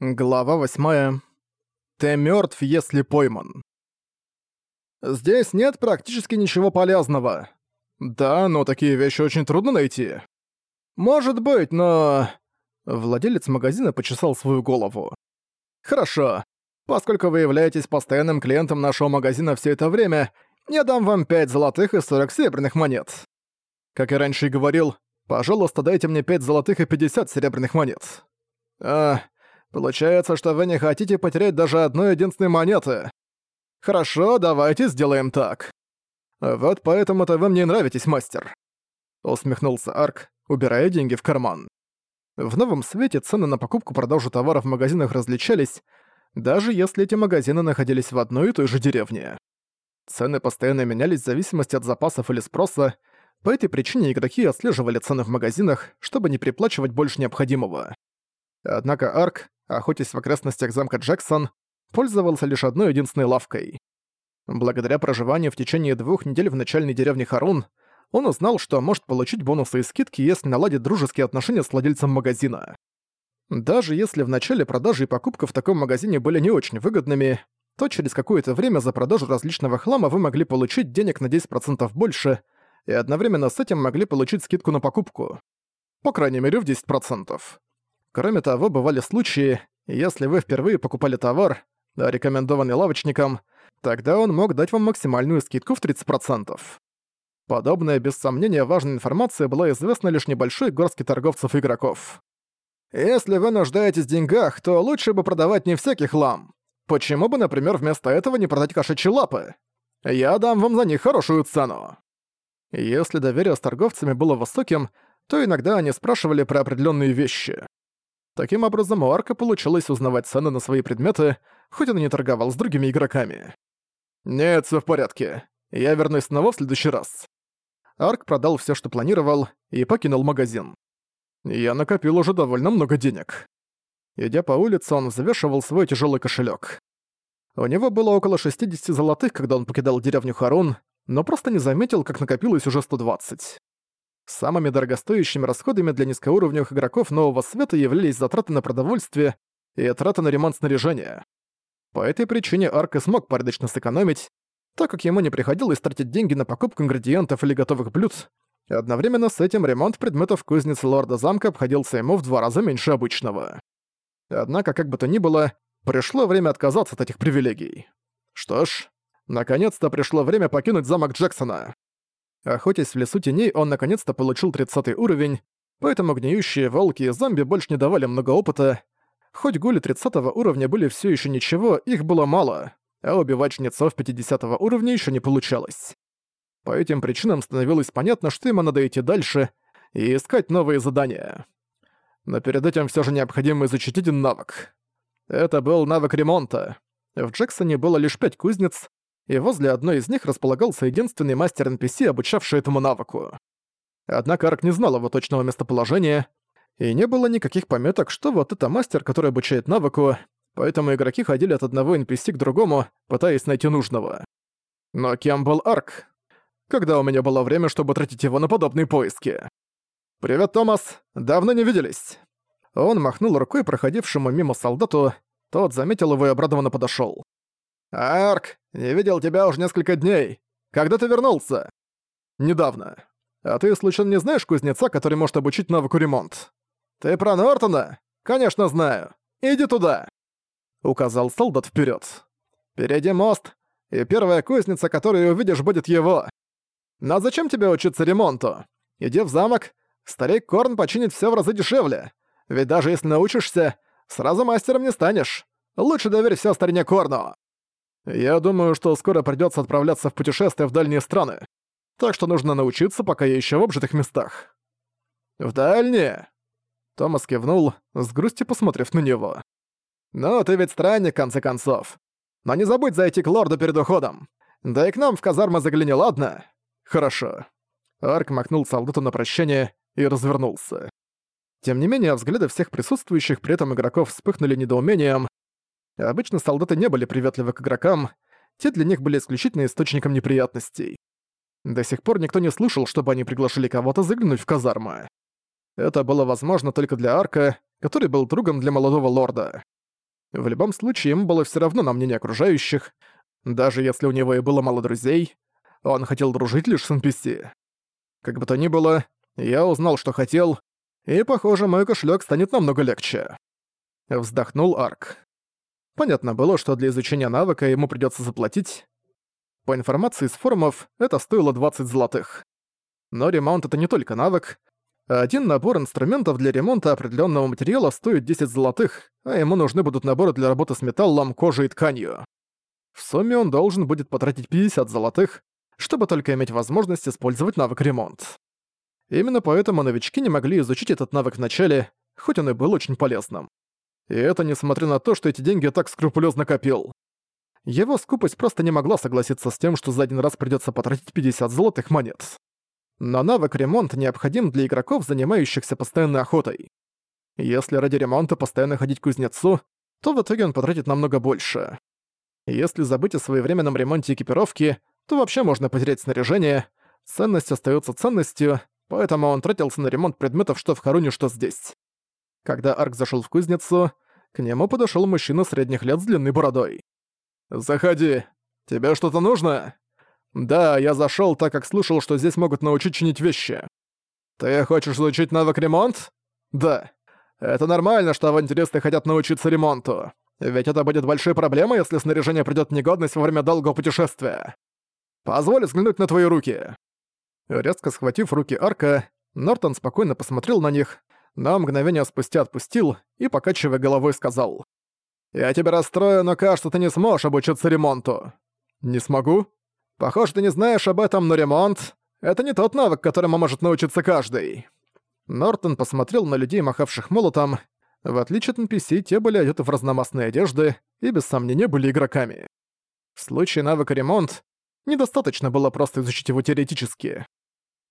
Глава 8. Ты мертв, если пойман. Здесь нет практически ничего полезного. Да, но такие вещи очень трудно найти. Может быть, но... Владелец магазина почесал свою голову. Хорошо. Поскольку вы являетесь постоянным клиентом нашего магазина все это время, я дам вам 5 золотых и 40 серебряных монет. Как я раньше и говорил, пожалуйста, дайте мне 5 золотых и 50 серебряных монет. А, Получается, что вы не хотите потерять даже одной единственной монеты. Хорошо, давайте сделаем так. Вот поэтому-то вы мне нравитесь, мастер. Усмехнулся Арк, убирая деньги в карман. В новом свете цены на покупку продажу товаров в магазинах различались, даже если эти магазины находились в одной и той же деревне. Цены постоянно менялись в зависимости от запасов или спроса, по этой причине игроки отслеживали цены в магазинах, чтобы не приплачивать больше необходимого. Однако Арк, охотясь в окрестностях замка Джексон, пользовался лишь одной единственной лавкой. Благодаря проживанию в течение двух недель в начальной деревне Харун, он узнал, что может получить бонусы и скидки, если наладит дружеские отношения с владельцем магазина. Даже если в начале продажи и покупка в таком магазине были не очень выгодными, то через какое-то время за продажу различного хлама вы могли получить денег на 10% больше и одновременно с этим могли получить скидку на покупку. По крайней мере в 10%. Кроме того, бывали случаи, если вы впервые покупали товар, рекомендованный лавочником, тогда он мог дать вам максимальную скидку в 30%. Подобная, без сомнения, важная информация была известна лишь небольшой горстке торговцев и игроков. Если вы нуждаетесь в деньгах, то лучше бы продавать не всякий хлам. Почему бы, например, вместо этого не продать кошачьи лапы? Я дам вам за них хорошую цену. Если доверие с торговцами было высоким, то иногда они спрашивали про определенные вещи. Таким образом, у Арка получилось узнавать цены на свои предметы, хоть он и не торговал с другими игроками. «Нет, все в порядке. Я вернусь снова в следующий раз». Арк продал все, что планировал, и покинул магазин. Я накопил уже довольно много денег. Идя по улице, он взвешивал свой тяжелый кошелек. У него было около 60 золотых, когда он покидал деревню Харун, но просто не заметил, как накопилось уже 120. Самыми дорогостоящими расходами для низкоуровневых игроков нового света являлись затраты на продовольствие и траты на ремонт снаряжения. По этой причине Арк и смог порядочно сэкономить, так как ему не приходилось тратить деньги на покупку ингредиентов или готовых блюд, и одновременно с этим ремонт предметов кузницы лорда замка обходился ему в два раза меньше обычного. Однако, как бы то ни было, пришло время отказаться от этих привилегий. Что ж, наконец-то пришло время покинуть замок Джексона. Охотясь в лесу теней, он наконец-то получил 30 уровень, поэтому гниющие волки и зомби больше не давали много опыта. Хоть гули 30 уровня были все еще ничего, их было мало, а убивать жнецов 50 уровня еще не получалось. По этим причинам становилось понятно, что ему надо идти дальше и искать новые задания. Но перед этим все же необходимо изучить один навык. Это был навык ремонта. В Джексоне было лишь пять кузнец, и возле одной из них располагался единственный мастер NPC, обучавший этому навыку. Однако Арк не знал его точного местоположения, и не было никаких пометок, что вот это мастер, который обучает навыку, поэтому игроки ходили от одного NPC к другому, пытаясь найти нужного. Но кем был Арк? Когда у меня было время, чтобы тратить его на подобные поиски? «Привет, Томас! Давно не виделись!» Он махнул рукой проходившему мимо солдату, тот заметил его и обрадованно подошёл. «Арк, не видел тебя уже несколько дней. Когда ты вернулся?» «Недавно. А ты случайно не знаешь кузнеца, который может обучить навыку ремонт?» «Ты про Нортона? Конечно знаю. Иди туда!» Указал солдат вперед. «Впереди мост, и первая кузница, которую увидишь, будет его. Но зачем тебе учиться ремонту? Иди в замок, старик Корн починит все в разы дешевле. Ведь даже если научишься, сразу мастером не станешь. Лучше доверь все старине Корну». Я думаю, что скоро придётся отправляться в путешествие в дальние страны. Так что нужно научиться, пока я ещё в обжитых местах. В дальние? Томас кивнул, с грустью посмотрев на него. «Ну, ты ведь странник, в конце концов. Но не забудь зайти к лорду перед уходом. Да и к нам в казармы загляни, ладно?» «Хорошо». Арк махнул солдату на прощание и развернулся. Тем не менее, взгляды всех присутствующих при этом игроков вспыхнули недоумением, Обычно солдаты не были приветливы к игрокам, те для них были исключительно источником неприятностей. До сих пор никто не слышал, чтобы они приглашали кого-то заглянуть в казармы. Это было возможно только для Арка, который был другом для молодого лорда. В любом случае, ему было все равно на мнение окружающих, даже если у него и было мало друзей, он хотел дружить лишь с NPC. Как бы то ни было, я узнал, что хотел, и, похоже, мой кошелек станет намного легче. Вздохнул Арк. Понятно было, что для изучения навыка ему придется заплатить. По информации из форумов, это стоило 20 золотых. Но ремонт — это не только навык. Один набор инструментов для ремонта определенного материала стоит 10 золотых, а ему нужны будут наборы для работы с металлом, кожей и тканью. В сумме он должен будет потратить 50 золотых, чтобы только иметь возможность использовать навык ремонт. Именно поэтому новички не могли изучить этот навык в начале, хоть он и был очень полезным. И это несмотря на то, что эти деньги так скрупулезно копил. Его скупость просто не могла согласиться с тем, что за один раз придется потратить 50 золотых монет. Но навык ремонт необходим для игроков, занимающихся постоянной охотой. Если ради ремонта постоянно ходить к кузнецу, то в итоге он потратит намного больше. Если забыть о своевременном ремонте экипировки, то вообще можно потерять снаряжение, ценность остается ценностью, поэтому он тратился на ремонт предметов что в Харуне, что здесь. Когда Арк зашел в кузницу, к нему подошел мужчина средних лет с длинной бородой. «Заходи. Тебе что-то нужно?» «Да, я зашел, так как слышал, что здесь могут научить чинить вещи. Ты хочешь изучить навык ремонт?» «Да. Это нормально, что авантюристы хотят научиться ремонту. Ведь это будет большой проблемой, если снаряжение придёт в негодность во время долгого путешествия. Позволь взглянуть на твои руки». Резко схватив руки Арка, Нортон спокойно посмотрел на них, но мгновение спустя отпустил и, покачивая головой, сказал. «Я тебя расстрою, но кажется, ты не сможешь обучиться ремонту». «Не смогу?» «Похоже, ты не знаешь об этом, но ремонт — это не тот навык, которому может научиться каждый». Нортон посмотрел на людей, махавших молотом, в отличие от NPC, те были одеты в разномастные одежды и без сомнения были игроками. В случае навыка ремонт, недостаточно было просто изучить его теоретически.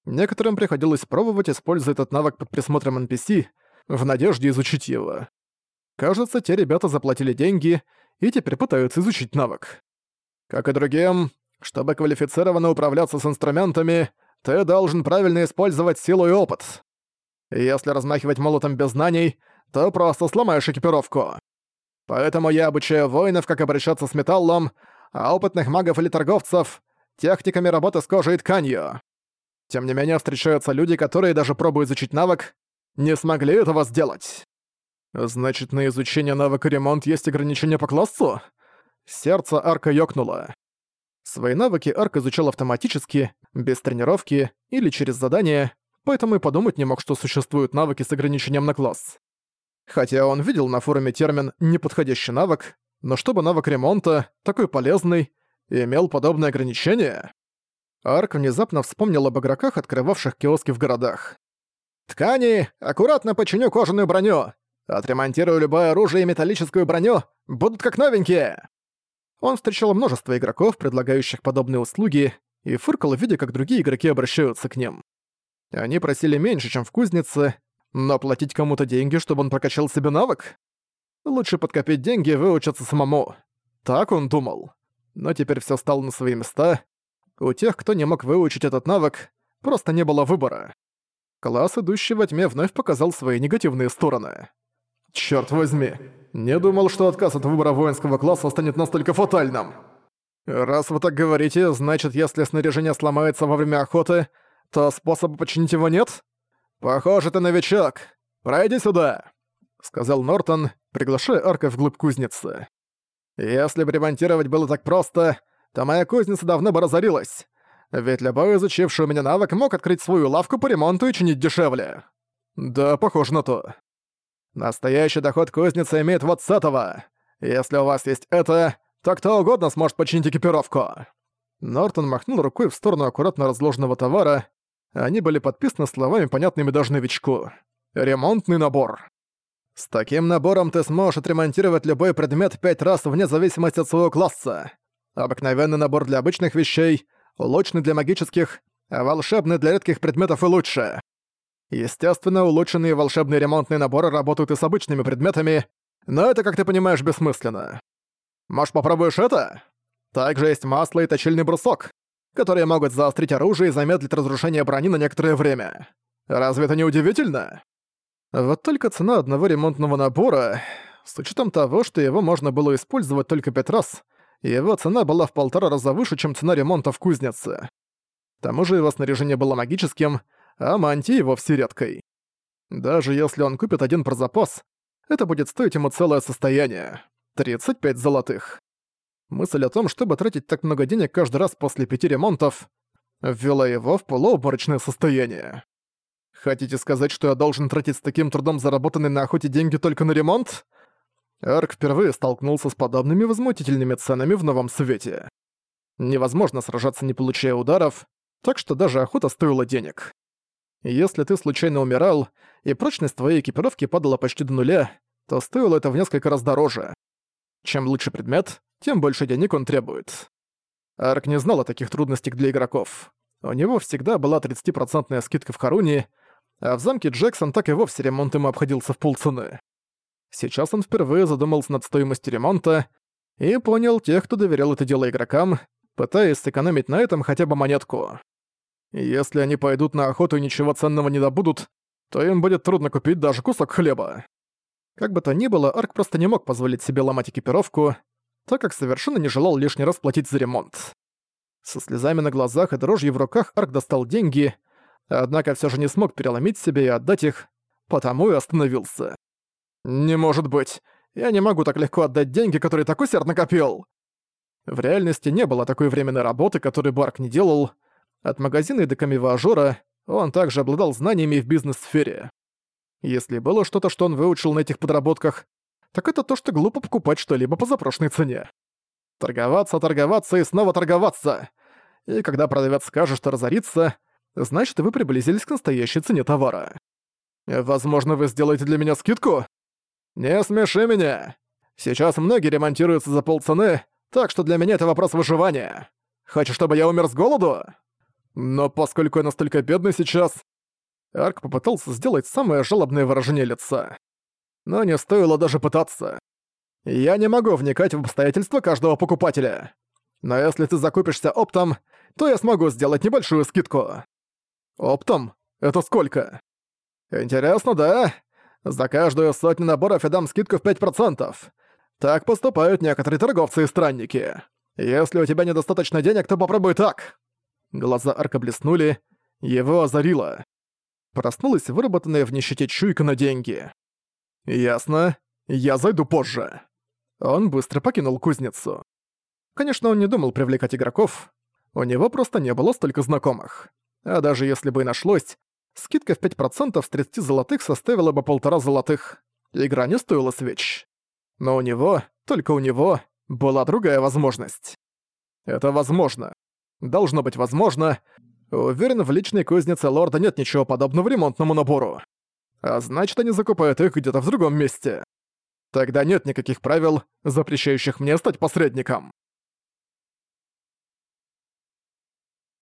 Некоторым приходилось пробовать, используя этот навык под присмотром NPC, в надежде изучить его. Кажется, те ребята заплатили деньги и теперь пытаются изучить навык. Как и другим, чтобы квалифицированно управляться с инструментами, ты должен правильно использовать силу и опыт. Если размахивать молотом без знаний, то просто сломаешь экипировку. Поэтому я обучаю воинов, как обращаться с металлом, а опытных магов или торговцев — техниками работы с кожей и тканью. Тем не менее, встречаются люди, которые, даже пробуя изучить навык, не смогли этого сделать. Значит, на изучение навыка ремонт есть ограничения по классу? Сердце Арка ёкнуло. Свои навыки Арк изучал автоматически, без тренировки или через задание, поэтому и подумать не мог, что существуют навыки с ограничением на класс. Хотя он видел на форуме термин «неподходящий навык», но чтобы навык ремонта, такой полезный, имел подобное ограничение? Арк внезапно вспомнил об игроках, открывавших киоски в городах. «Ткани, аккуратно починю кожаную броню! Отремонтирую любое оружие и металлическую броню, будут как новенькие!» Он встречал множество игроков, предлагающих подобные услуги, и фыркал, видя, как другие игроки обращаются к ним. Они просили меньше, чем в кузнице, но платить кому-то деньги, чтобы он прокачал себе навык? Лучше подкопить деньги и выучиться самому. Так он думал. Но теперь все стало на свои места. У тех, кто не мог выучить этот навык, просто не было выбора. Класс, идущий во тьме, вновь показал свои негативные стороны. Черт возьми, не думал, что отказ от выбора воинского класса станет настолько фатальным. Раз вы так говорите, значит, если снаряжение сломается во время охоты, то способа починить его нет? «Похоже, ты новичок. Пройди сюда», — сказал Нортон, приглашая Арка вглубь кузницы. «Если бы ремонтировать было так просто, то моя кузница давно бы разорилась. Ведь любой изучивший у меня навык мог открыть свою лавку по ремонту и чинить дешевле». «Да, похоже на то». «Настоящий доход кузницы имеет вот с этого. Если у вас есть это, то кто угодно сможет починить экипировку». Нортон махнул рукой в сторону аккуратно разложенного товара, они были подписаны словами, понятными даже новичку. «Ремонтный набор». С таким набором ты сможешь отремонтировать любой предмет пять раз вне зависимости от своего класса. Обыкновенный набор для обычных вещей, улучшенный для магических, а волшебный для редких предметов и лучше. Естественно, улучшенные волшебные ремонтные наборы работают и с обычными предметами, но это, как ты понимаешь, бессмысленно. Может, попробуешь это? Также есть масло и точильный брусок которые могут заострить оружие и замедлить разрушение брони на некоторое время. Разве это не удивительно? Вот только цена одного ремонтного набора... С учетом того, что его можно было использовать только пять раз, его цена была в полтора раза выше, чем цена ремонта в кузнице. К тому же его снаряжение было магическим, а мантия вовсе редкой. Даже если он купит один про запас, это будет стоить ему целое состояние — 35 золотых. Мысль о том, чтобы тратить так много денег каждый раз после пяти ремонтов, ввела его в полуобморочное состояние. Хотите сказать, что я должен тратить с таким трудом заработанные на охоте деньги только на ремонт? Арк впервые столкнулся с подобными возмутительными ценами в новом свете. Невозможно сражаться, не получая ударов, так что даже охота стоила денег. Если ты случайно умирал, и прочность твоей экипировки падала почти до нуля, то стоило это в несколько раз дороже. Чем лучше предмет, тем больше денег он требует. Арк не знал о таких трудностях для игроков. У него всегда была 30% скидка в Харуне, а в замке Джексон так и вовсе ремонт ему обходился в полцены. Сейчас он впервые задумался над стоимостью ремонта и понял тех, кто доверял это дело игрокам, пытаясь сэкономить на этом хотя бы монетку. Если они пойдут на охоту и ничего ценного не добудут, то им будет трудно купить даже кусок хлеба. Как бы то ни было, Арк просто не мог позволить себе ломать экипировку, так как совершенно не желал лишний раз платить за ремонт. Со слезами на глазах и дрожью в руках Арк достал деньги, однако все же не смог переломить себе и отдать их, потому и остановился. «Не может быть! Я не могу так легко отдать деньги, которые так усердно копил!» В реальности не было такой временной работы, которую Барк не делал. От магазина и до камевоажора он также обладал знаниями в бизнес-сфере. Если было что-то, что он выучил на этих подработках, так это то, что глупо покупать что-либо по запрошенной цене. Торговаться, торговаться и снова торговаться. И когда продавец скажет, что разорится, значит, вы приблизились к настоящей цене товара. Возможно, вы сделаете для меня скидку? Не смеши меня. Сейчас многие ремонтируются за полцены, так что для меня это вопрос выживания. Хочешь, чтобы я умер с голоду? Но поскольку я настолько бедный сейчас... Арк попытался сделать самое жалобное выражение лица. Но не стоило даже пытаться. Я не могу вникать в обстоятельства каждого покупателя. Но если ты закупишься оптом, то я смогу сделать небольшую скидку. Оптом? Это сколько? Интересно, да? За каждую сотню наборов я дам скидку в 5%. Так поступают некоторые торговцы и странники. Если у тебя недостаточно денег, то попробуй так. Глаза Арка блеснули, его озарило. Проснулась выработанная в нищете чуйка на деньги. «Ясно. Я зайду позже». Он быстро покинул кузницу. Конечно, он не думал привлекать игроков, у него просто не было столько знакомых. А даже если бы и нашлось, скидка в 5% с 30 золотых составила бы полтора золотых. Игра не стоила свеч. Но у него, только у него, была другая возможность. Это возможно. Должно быть возможно. Уверен, в личной кузнице лорда нет ничего подобного ремонтному набору. А значит, они закупают их где-то в другом месте. Тогда нет никаких правил, запрещающих мне стать посредником.